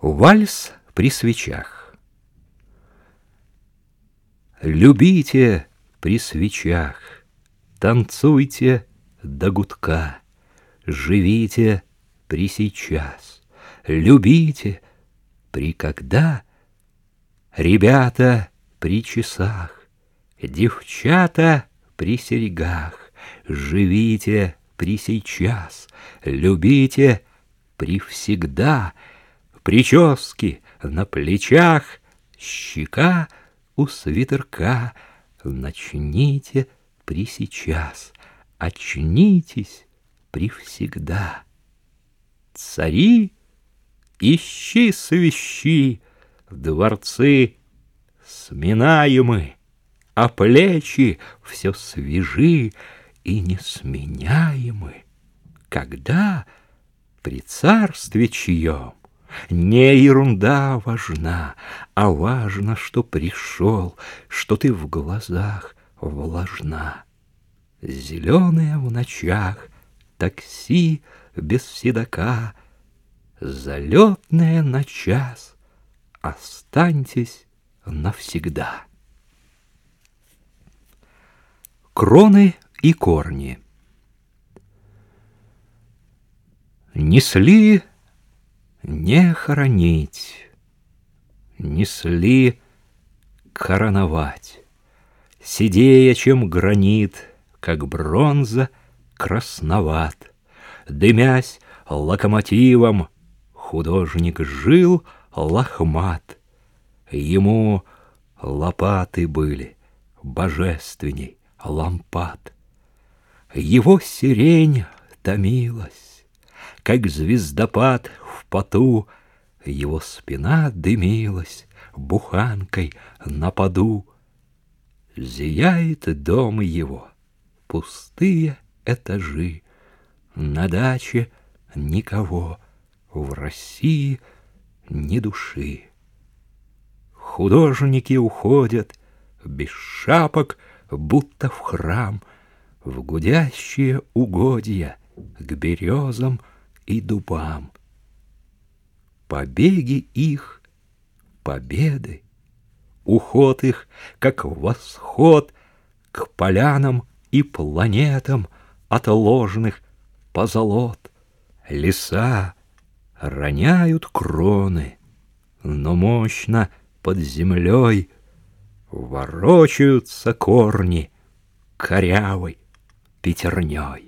Вальс при свечах. Любите при свечах, танцуйте до гудка, живите при сейчас, любите при когда, ребята при часах, девчата при серьгах, живите при сейчас, любите при всегда — прически на плечах, щека у свитерка. Начните при сейчас, очнитесь при всегда. Цари, ищи свищи, дворцы сминаемы, а плечи все свежи и несменяемы. Когда при царстве чьем не ерунда важна, а важно, что пришел, что ты в глазах влажна. Зеленые в ночах, такси без седока, Залетные на час, останьтесь навсегда. Кроны и корни Несли не хоронить, несли короновать, Сидея, чем гранит, как бронза, красноват. Дымясь локомотивом, художник жил лохмат. Ему лопаты были, божественней лампад. Его сирень томилась, как звездопад поту, Его спина дымилась буханкой на поду. Зияет дом его, пустые этажи, На даче никого, в России ни души. Художники уходят без шапок, будто в храм, В гудящие угодья к березам и дубам побеги их, победы, уход их, как восход к полянам и планетам отложенных позолот. Леса роняют кроны, но мощно под землей ворочаются корни корявой пятерней.